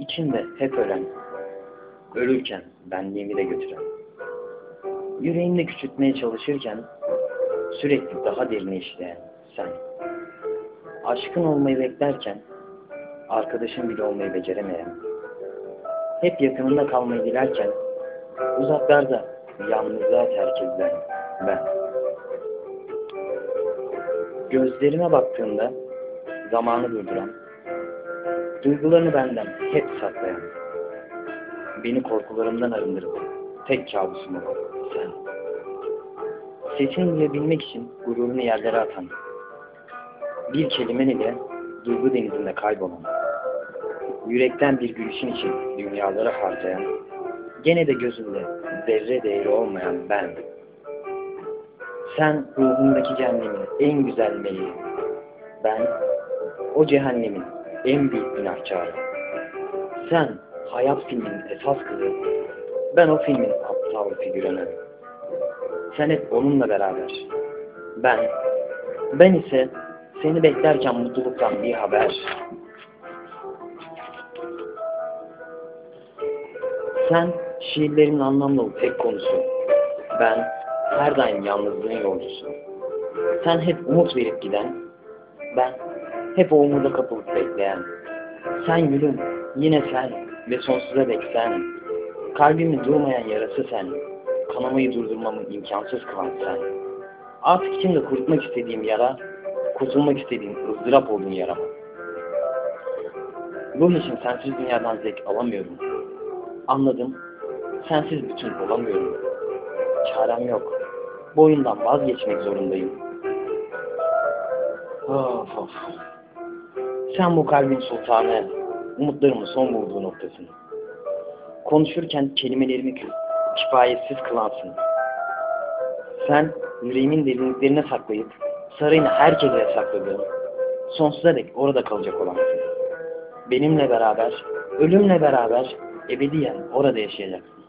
içimde hep ölen, ölürken benliğimi de götüren, yüreğimde küçültmeye çalışırken sürekli daha derine işleyen sen, aşkın olmayı beklerken arkadaşın bile olmayı beceremeyen, hep yakınında kalmayı dilerken uzaklarda yalnızlığa terk edilen ben. Gözlerime baktığımda zamanı durduran, duygularını benden hep saklayan, beni korkularımdan arındırıp tek kabusum olan sen. Sesini duyabilmek için gururunu yerlere atan, bir kelimen ile duygu denizinde kaybolan, yürekten bir gülüşün için dünyaları harcayan, gene de gözünde zerre değeri olmayan ben. Sen ruhumdaki cehennemin en güzel meleği. Ben o cehennemin en büyük günahkarı. Sen hayat filminin esas kızı. Ben o filmin aptal figüranı. Sen hep onunla beraber. Ben, ben ise seni beklerken mutluluktan bir haber. Sen şiirlerimin anlam dolu tek konusu. Ben her daim yalnızlığın yolcusu. Sen hep umut verip giden, ben hep o umuda kapılıp bekleyen. Sen gülüm, yine sen ve sonsuza dek sen. Kalbimin durmayan yarası sen. Kanamayı durdurmamı imkansız kılan sen. Artık içimde kurutmak istediğim yara, kurtulmak istediğim ızdırap oldun yarama. Ruh için sensiz dünyadan zevk alamıyorum. Anladım, sensiz bütün olamıyorum. Çarem yok. Bu oyundan vazgeçmek zorundayım. Of of. Sen bu kalbin sultanı, umutlarımın son bulduğu noktasın. Konuşurken kelimelerimi kifayetsiz kılansın. Sen yüreğimin derinliklerine saklayıp sarayını herkese sakladığım, sonsuza dek orada kalacak olansın. Benimle beraber, ölümle beraber ebediyen orada yaşayacaksın.